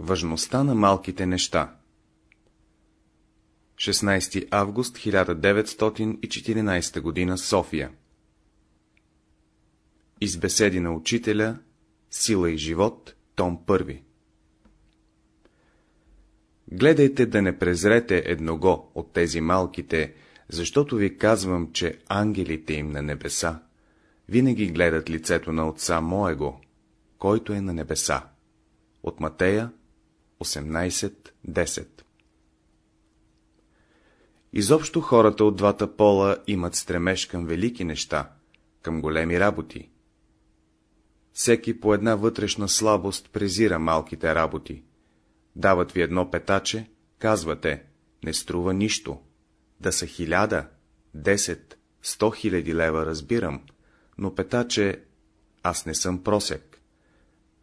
Важността на малките неща 16 август 1914 г. София Избеседи на учителя Сила и живот, том 1 Гледайте да не презрете едного от тези малките, защото ви казвам, че ангелите им на небеса винаги гледат лицето на Отца Моего, който е на небеса. От Матея 18.10 Изобщо хората от двата пола имат стремеж към велики неща, към големи работи. Всеки по една вътрешна слабост презира малките работи. Дават ви едно петаче, казвате, не струва нищо. Да са хиляда, десет, сто хиляди лева разбирам, но петаче, аз не съм просек.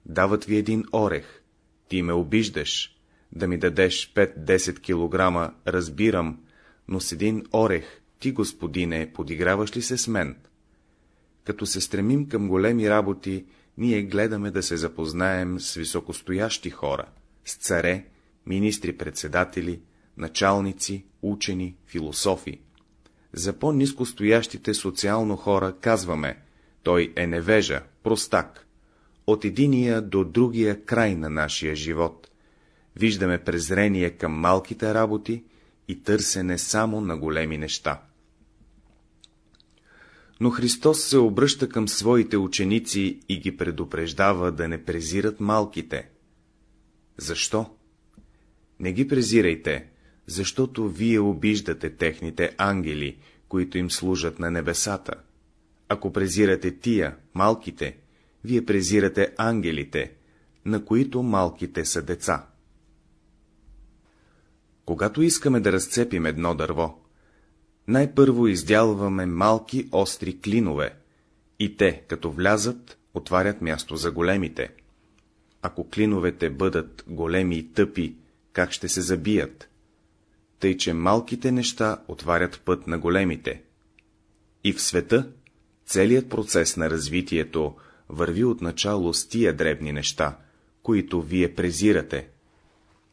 Дават ви един орех, ти ме обиждаш, да ми дадеш 5-10 килограма, разбирам, но с един орех, ти, господине, подиграваш ли се с мен? Като се стремим към големи работи, ние гледаме да се запознаем с високостоящи хора, с царе, министри-председатели, началници, учени, философи. За по-низко стоящите социално хора казваме, той е невежа, простак. От единия до другия край на нашия живот. Виждаме презрение към малките работи и търсене само на големи неща. Но Христос се обръща към своите ученици и ги предупреждава да не презират малките. Защо? Не ги презирайте, защото вие обиждате техните ангели, които им служат на небесата. Ако презирате тия, малките, вие презирате ангелите, на които малките са деца. Когато искаме да разцепим едно дърво, най-първо издялваме малки остри клинове, и те, като влязат, отварят място за големите. Ако клиновете бъдат големи и тъпи, как ще се забият? Тъй, че малките неща отварят път на големите. И в света целият процес на развитието върви отначало с тия дребни неща, които вие презирате.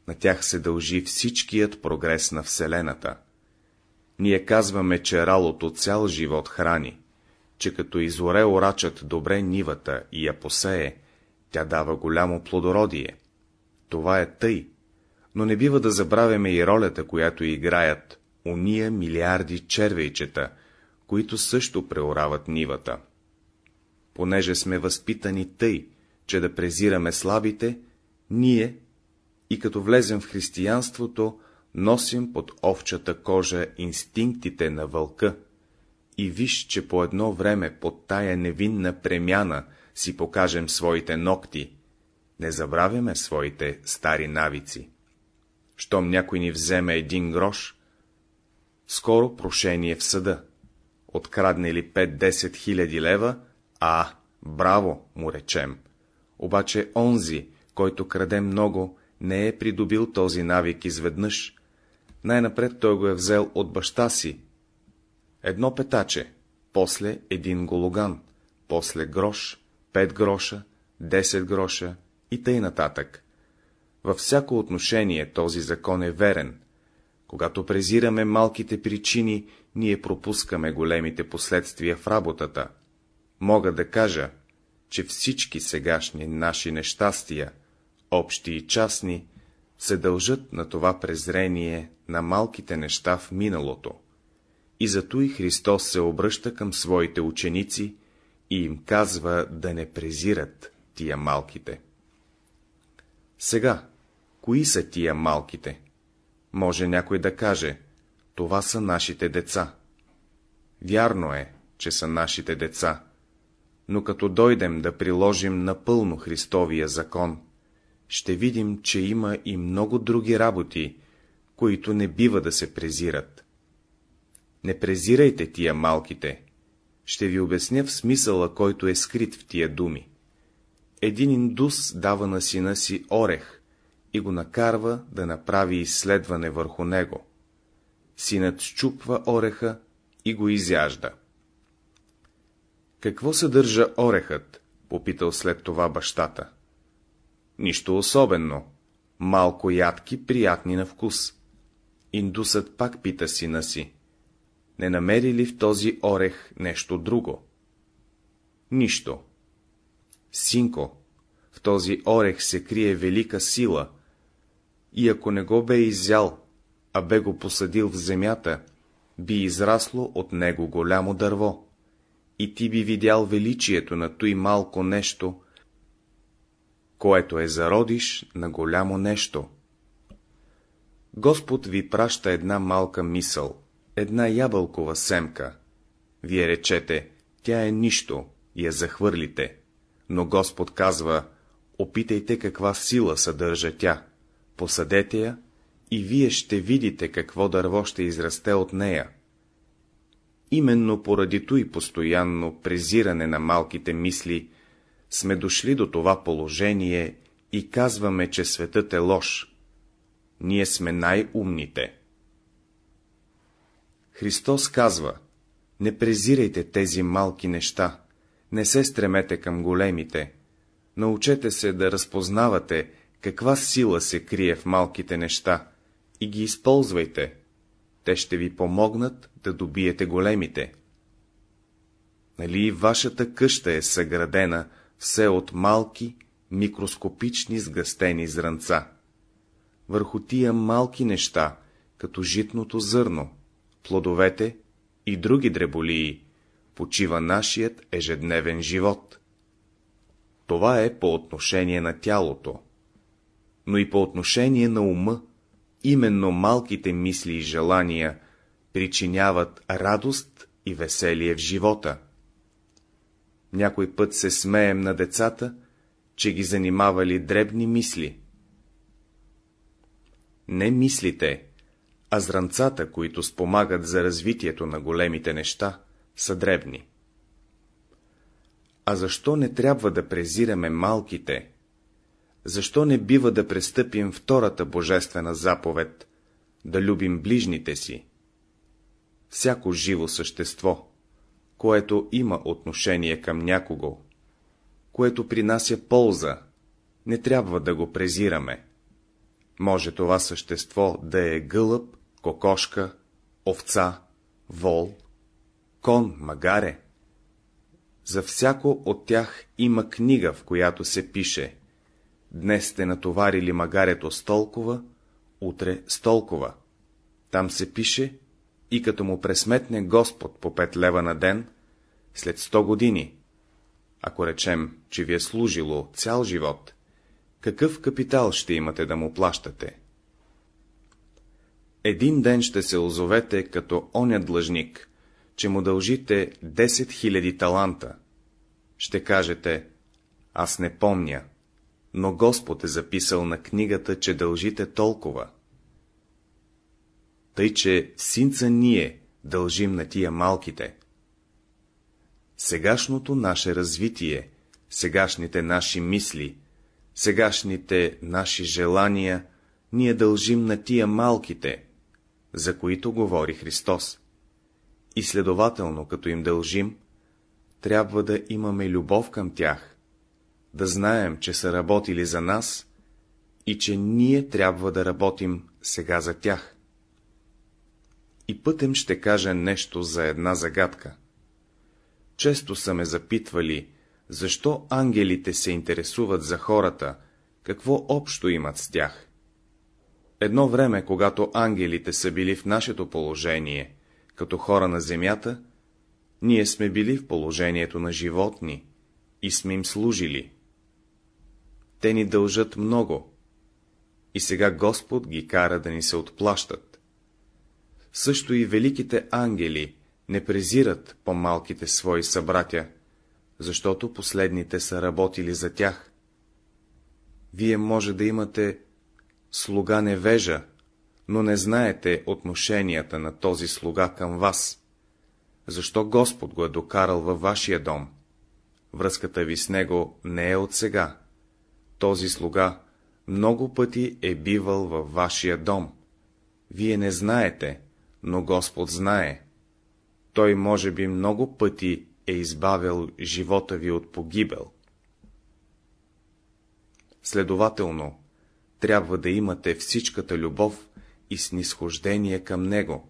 На тях се дължи всичкият прогрес на Вселената. Ние казваме, че ралото цял живот храни, че като изоре орачът добре нивата и я посее, тя дава голямо плодородие. Това е тъй, но не бива да забравяме и ролята, която играят уния милиарди червейчета, които също преорават нивата. Понеже сме възпитани тъй, че да презираме слабите, ние, и като влезем в християнството, носим под овчата кожа инстинктите на вълка. И виж, че по едно време под тая невинна премяна си покажем своите ногти, не забравяме своите стари навици. Щом някой ни вземе един грош, скоро прошение в съда. Открадне ли 5-10 хиляди лева, а, браво, му речем. Обаче онзи, който краде много, не е придобил този навик изведнъж. Най-напред той го е взел от баща си. Едно петаче, после един гологан, после грош, пет гроша, 10 гроша и тъй нататък. Във всяко отношение този закон е верен. Когато презираме малките причини, ние пропускаме големите последствия в работата. Мога да кажа, че всички сегашни наши нещастия, общи и частни, се дължат на това презрение на малките неща в миналото. И зато и Христос се обръща към своите ученици и им казва да не презират тия малките. Сега, кои са тия малките? Може някой да каже, това са нашите деца. Вярно е, че са нашите деца, но като дойдем да приложим напълно Христовия закон, ще видим, че има и много други работи, които не бива да се презират. Не презирайте тия малките, ще ви обясня в смисъла, който е скрит в тия думи. Един индус дава на сина си орех и го накарва да направи изследване върху него. Синът щупва ореха и го изяжда. Какво съдържа орехът? попитал след това бащата. Нищо особено. малко ядки, приятни на вкус. Индусът пак пита сина си, не намери ли в този орех нещо друго? Нищо. Синко, в този орех се крие велика сила, и ако не го бе изял, а бе го посадил в земята, би израсло от него голямо дърво, и ти би видял величието на той малко нещо, което е зародиш на голямо нещо. Господ ви праща една малка мисъл, една ябълкова семка. Вие речете, тя е нищо, я захвърлите. Но Господ казва, опитайте каква сила съдържа тя, посадете я и вие ще видите какво дърво ще израсте от нея. Именно поради и постоянно презиране на малките мисли сме дошли до това положение и казваме, че светът е лош. Ние сме най-умните. Христос казва, не презирайте тези малки неща, не се стремете към големите, научете се да разпознавате, каква сила се крие в малките неща, и ги използвайте. Те ще ви помогнат да добиете големите. Нали вашата къща е съградена все от малки, микроскопични сгъстени зранца. Върху тия малки неща, като житното зърно, плодовете и други дреболии, почива нашият ежедневен живот. Това е по отношение на тялото, но и по отношение на ума, именно малките мисли и желания причиняват радост и веселие в живота. Някой път се смеем на децата, че ги занимавали дребни мисли. Не мислите, а зранцата, които спомагат за развитието на големите неща, са дребни. А защо не трябва да презираме малките? Защо не бива да престъпим втората божествена заповед, да любим ближните си? Всяко живо същество, което има отношение към някого, което принася полза, не трябва да го презираме. Може това същество да е гълъб, кокошка, овца, вол, кон, магаре. За всяко от тях има книга, в която се пише Днес сте натоварили магарето с толкова, утре с толкова. Там се пише, и като му пресметне Господ по пет лева на ден, след сто години, ако речем, че ви е служило цял живот, какъв капитал ще имате да му плащате? Един ден ще се озовете като оня длъжник, че му дължите 10 000 таланта. Ще кажете, аз не помня, но Господ е записал на книгата, че дължите толкова. Тъй, че синца ние дължим на тия малките. Сегашното наше развитие, сегашните наши мисли, сегашните наши желания, ние дължим на тия малките, за които говори Христос. И следователно, като им дължим, трябва да имаме любов към тях, да знаем, че са работили за нас и че ние трябва да работим сега за тях. И пътем ще кажа нещо за една загадка. Често са ме запитвали, защо ангелите се интересуват за хората, какво общо имат с тях. Едно време, когато ангелите са били в нашето положение, като хора на земята, ние сме били в положението на животни и сме им служили. Те ни дължат много, и сега Господ ги кара да ни се отплащат. Също и великите ангели не презират по-малките свои събратя, защото последните са работили за тях. Вие може да имате слуга невежа, но не знаете отношенията на този слуга към вас. Защо Господ го е докарал във вашия дом? Връзката ви с него не е от сега. Този слуга много пъти е бивал във вашия дом. Вие не знаете, но Господ знае. Той може би много пъти е избавил живота ви от погибел. Следователно, трябва да имате всичката любов и снисхождение към него.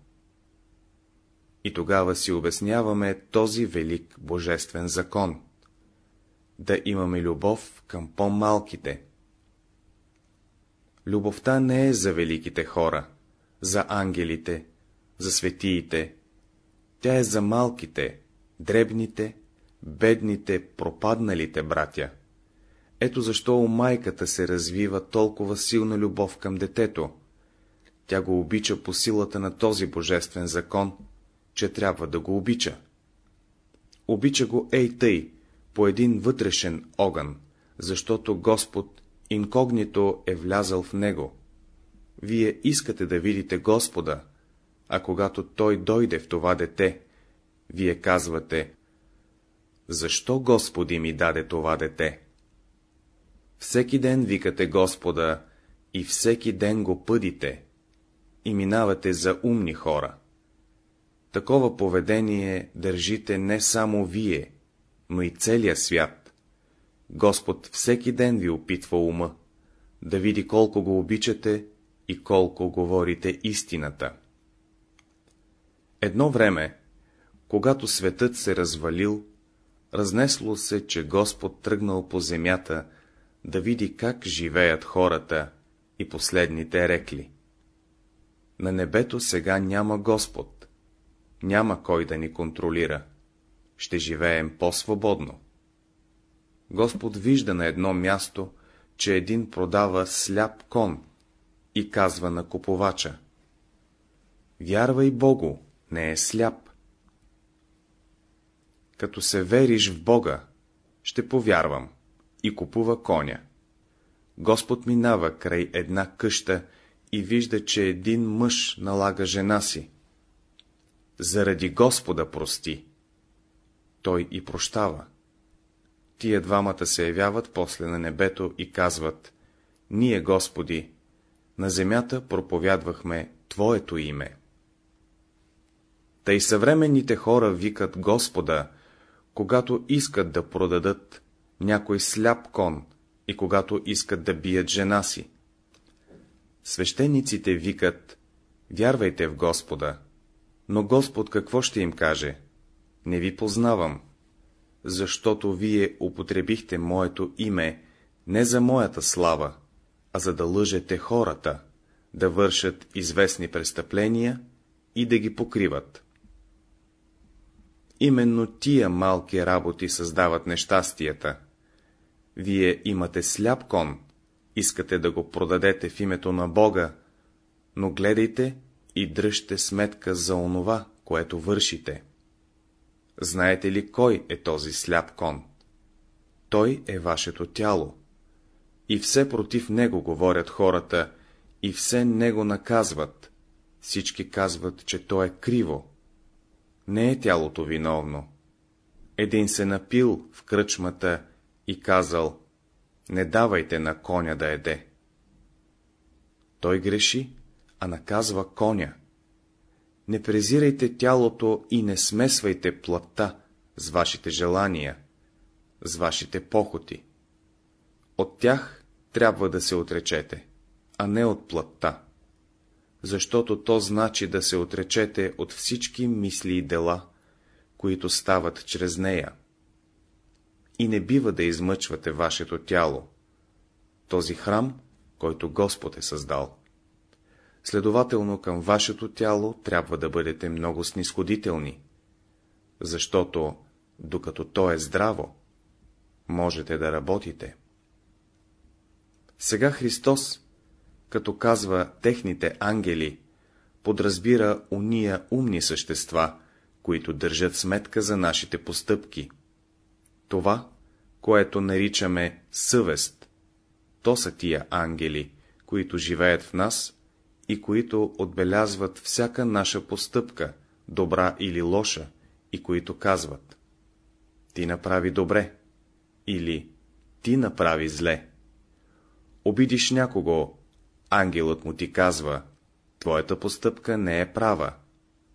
И тогава си обясняваме този велик божествен закон. Да имаме любов към по-малките. Любовта не е за великите хора, за ангелите, за светиите. Тя е за малките, дребните, бедните, пропадналите братя. Ето защо у майката се развива толкова силна любов към детето. Тя го обича по силата на този божествен закон, че трябва да го обича. Обича го ей тъй, по един вътрешен огън, защото Господ инкогнито е влязъл в него. Вие искате да видите Господа, а когато Той дойде в това дете, вие казвате, защо Господи ми даде това дете? Всеки ден викате Господа и всеки ден го пъдите и минавате за умни хора. Такова поведение държите не само вие, но и целия свят. Господ всеки ден ви опитва ума, да види колко го обичате и колко говорите истината. Едно време, когато светът се развалил, разнесло се, че Господ тръгнал по земята да види как живеят хората и последните рекли. На небето сега няма Господ, няма кой да ни контролира, ще живеем по-свободно. Господ вижда на едно място, че един продава сляп кон и казва на купувача. Вярвай Богу, не е сляп. Като се вериш в Бога, ще повярвам и купува коня. Господ минава край една къща и вижда, че един мъж налага жена си. Заради Господа прости. Той и прощава. Тия двамата се явяват после на небето и казват, ние, Господи, на земята проповядвахме Твоето име. Тъй съвременните хора викат Господа, когато искат да продадат някой сляп кон и когато искат да бият жена си. Свещениците викат, вярвайте в Господа, но Господ какво ще им каже? Не ви познавам, защото вие употребихте моето име не за моята слава, а за да лъжете хората, да вършат известни престъпления и да ги покриват. Именно тия малки работи създават нещастията. Вие имате сляп кон, искате да го продадете в името на Бога, но гледайте и дръжте сметка за онова, което вършите. Знаете ли кой е този сляп кон? Той е вашето тяло. И все против него говорят хората, и все него наказват. Всички казват, че то е криво. Не е тялото виновно. Един се напил в кръчмата и казал, не давайте на коня да еде. Той греши, а наказва коня. Не презирайте тялото и не смесвайте плътта с вашите желания, с вашите похоти. От тях трябва да се отречете, а не от плътта, защото то значи да се отречете от всички мисли и дела, които стават чрез нея. И не бива да измъчвате вашето тяло, този храм, който Господ е създал. Следователно към вашето тяло трябва да бъдете много снисходителни, защото, докато то е здраво, можете да работите. Сега Христос, като казва техните ангели, подразбира уния умни същества, които държат сметка за нашите постъпки. Това, което наричаме съвест, то са тия ангели, които живеят в нас и които отбелязват всяка наша постъпка, добра или лоша, и които казват — ти направи добре или ти направи зле. Обидиш някого, ангелът му ти казва — твоята постъпка не е права,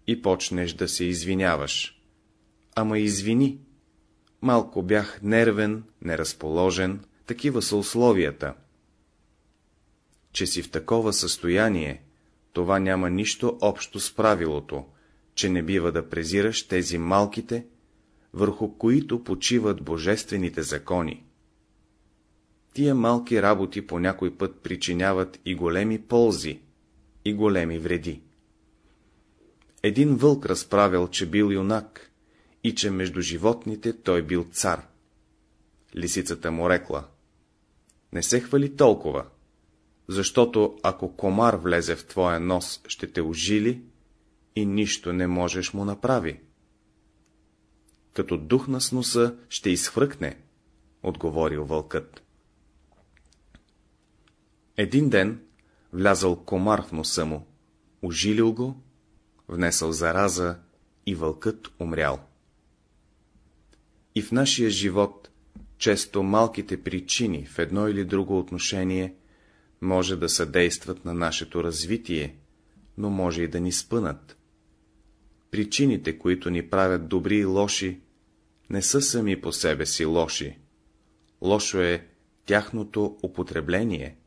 и почнеш да се извиняваш. Ама извини, малко бях нервен, неразположен, такива са условията. Че си в такова състояние, това няма нищо общо с правилото, че не бива да презираш тези малките, върху които почиват божествените закони. Тия малки работи по някой път причиняват и големи ползи, и големи вреди. Един вълк разправил, че бил юнак и че между животните той бил цар. Лисицата му рекла, не се хвали толкова, защото ако комар влезе в твоя нос, ще те ожили и нищо не можеш му направи. Като дух на сноса ще изхвръкне, отговорил вълкът. Един ден влязал комар в носа му, ожилил го, внесъл зараза и вълкът умрял. И в нашия живот често малките причини в едно или друго отношение може да съдействат на нашето развитие, но може и да ни спънат. Причините, които ни правят добри и лоши, не са сами по себе си лоши. Лошо е тяхното употребление.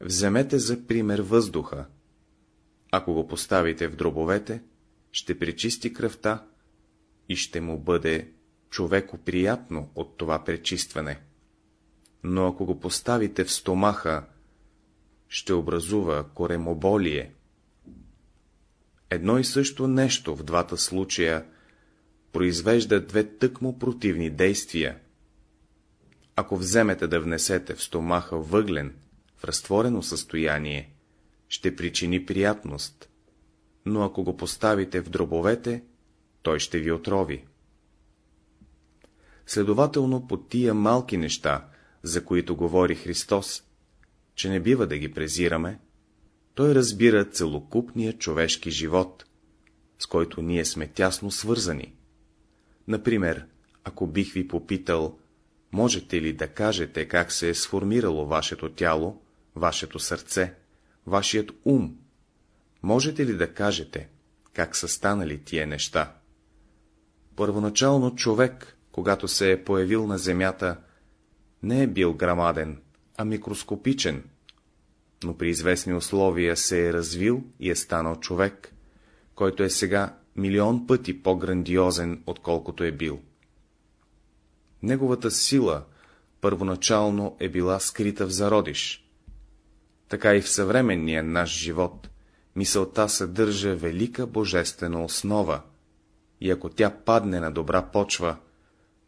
Вземете за пример въздуха. Ако го поставите в дробовете, ще пречисти кръвта и ще му бъде човеко приятно от това пречистване. Но ако го поставите в стомаха, ще образува коремоболие. Едно и също нещо в двата случая произвежда две тъкмо противни действия. Ако вземете да внесете в стомаха въглен, в разтворено състояние, ще причини приятност, но ако го поставите в дробовете, той ще ви отрови. Следователно, по тия малки неща, за които говори Христос, че не бива да ги презираме, той разбира целокупния човешки живот, с който ние сме тясно свързани. Например, ако бих ви попитал, можете ли да кажете как се е сформирало вашето тяло, вашето сърце, вашият ум, можете ли да кажете, как са станали тия неща? Първоначално човек, когато се е появил на земята, не е бил грамаден, а микроскопичен, но при известни условия се е развил и е станал човек, който е сега милион пъти по-грандиозен, отколкото е бил. Неговата сила първоначално е била скрита в зародиш. Така и в съвременния наш живот мисълта съдържа велика божествена основа, и ако тя падне на добра почва,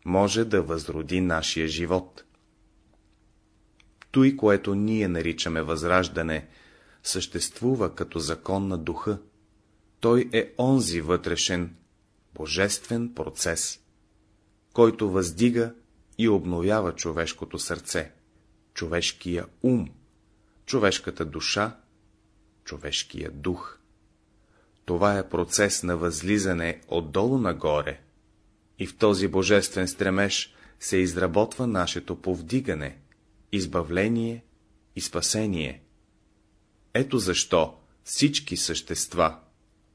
може да възроди нашия живот. Той, което ние наричаме възраждане, съществува като закон на духа. Той е онзи вътрешен, божествен процес, който въздига и обновява човешкото сърце, човешкия ум, човешката душа, човешкия дух. Това е процес на възлизане отдолу нагоре, и в този божествен стремеж се изработва нашето повдигане, избавление и спасение. Ето защо всички същества,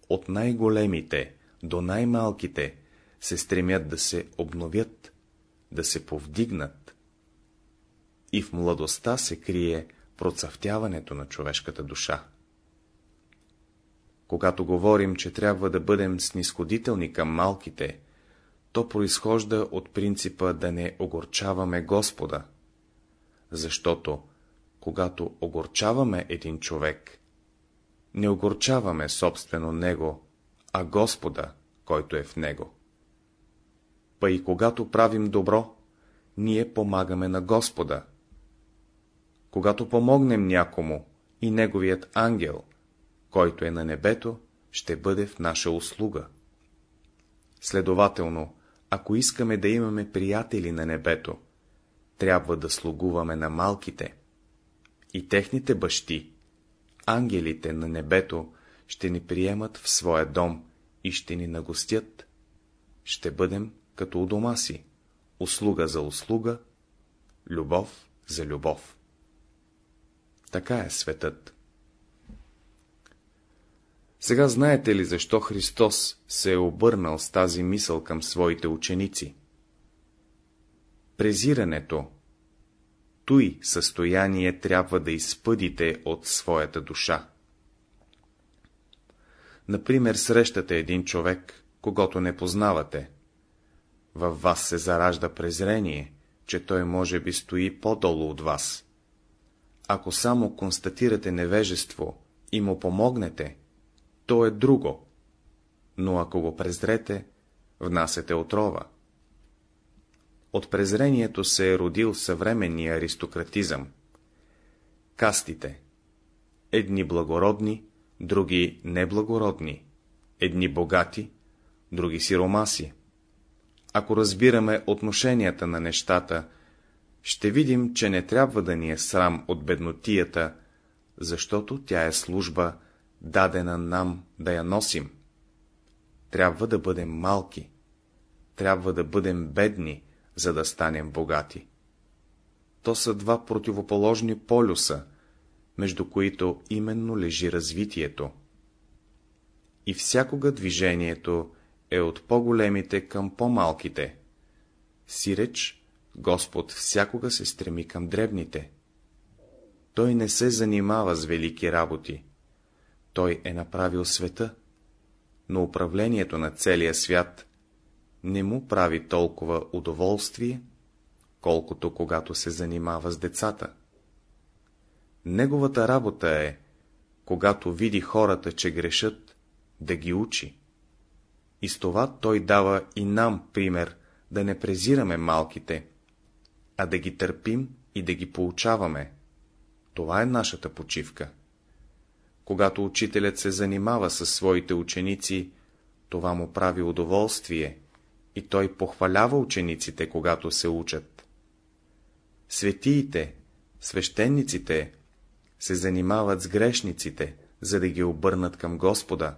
от най-големите до най-малките, се стремят да се обновят, да се повдигнат. И в младостта се крие процъфтяването на човешката душа. Когато говорим, че трябва да бъдем снисходителни към малките, то произхожда от принципа да не огорчаваме Господа, защото, когато огорчаваме един човек, не огорчаваме собствено него, а Господа, който е в него. Па и когато правим добро, ние помагаме на Господа. Когато помогнем някому, и неговият ангел, който е на небето, ще бъде в наша услуга. Следователно, ако искаме да имаме приятели на небето, трябва да слугуваме на малките. И техните бащи, ангелите на небето, ще ни приемат в своя дом и ще ни нагостят. Ще бъдем като у дома си, услуга за услуга, любов за любов. Така е светът. Сега знаете ли, защо Христос се е обърнал с тази мисъл към своите ученици? Презирането, той състояние трябва да изпъдите от своята душа. Например, срещате един човек, когато не познавате. Във вас се заражда презрение, че той може би стои по-долу от вас. Ако само констатирате невежество и му помогнете, то е друго, но ако го презрете, внасете отрова. От презрението се е родил съвременния аристократизъм. Кастите. Едни благородни, други неблагородни, едни богати, други сиромаси. Ако разбираме отношенията на нещата, ще видим, че не трябва да ни е срам от беднотията, защото тя е служба, дадена нам да я носим. Трябва да бъдем малки, трябва да бъдем бедни, за да станем богати. То са два противоположни полюса, между които именно лежи развитието. И всякога движението е от по-големите към по-малките. Сиреч, Господ всякога се стреми към дребните. Той не се занимава с велики работи. Той е направил света, но управлението на целия свят не му прави толкова удоволствие, колкото когато се занимава с децата. Неговата работа е, когато види хората, че грешат, да ги учи. И с това той дава и нам пример да не презираме малките, а да ги търпим и да ги получаваме. Това е нашата почивка. Когато учителят се занимава със своите ученици, това му прави удоволствие и той похвалява учениците, когато се учат. Светиите, свещениците се занимават с грешниците, за да ги обърнат към Господа.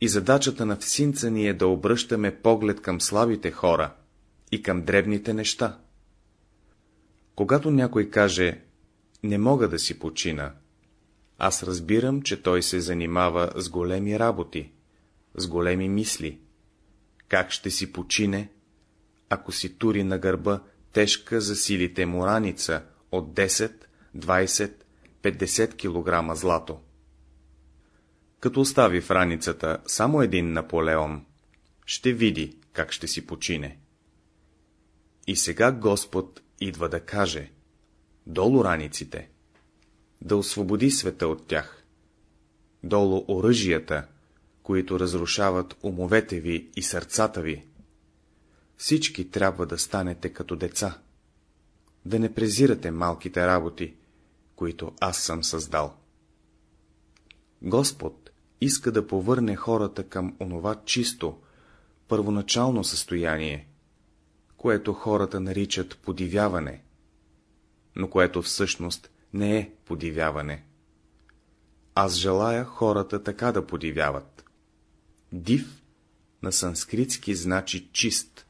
И задачата на всинца ни е да обръщаме поглед към слабите хора и към дребните неща. Когато някой каже, не мога да си почина, аз разбирам, че той се занимава с големи работи, с големи мисли. Как ще си почине, ако си тури на гърба тежка за силите му раница от 10, 20, 50 кг злато? Като остави в раницата само един Наполеон, ще види как ще си почине. И сега Господ идва да каже, долу раниците, да освободи света от тях, долу оръжията, които разрушават умовете ви и сърцата ви. Всички трябва да станете като деца, да не презирате малките работи, които аз съм създал. Господ иска да повърне хората към онова чисто, първоначално състояние, което хората наричат подивяване, но което всъщност не е подивяване. Аз желая хората така да подивяват. Див на санскритски значи чист.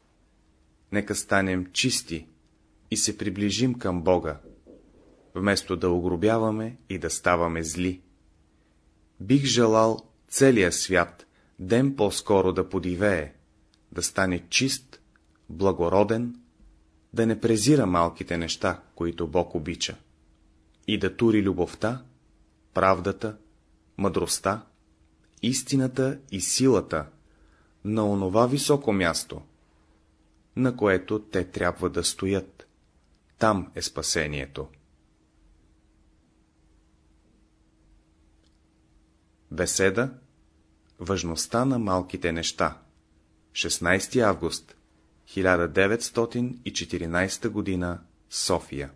Нека станем чисти и се приближим към Бога, вместо да огробяваме и да ставаме зли. Бих желал целия свят ден по-скоро да подивее, да стане чист, благороден, да не презира малките неща, които Бог обича, и да тури любовта, правдата, мъдростта, истината и силата на онова високо място, на което те трябва да стоят. Там е спасението. Беседа Важността на малките неща 16 август 1914 г. София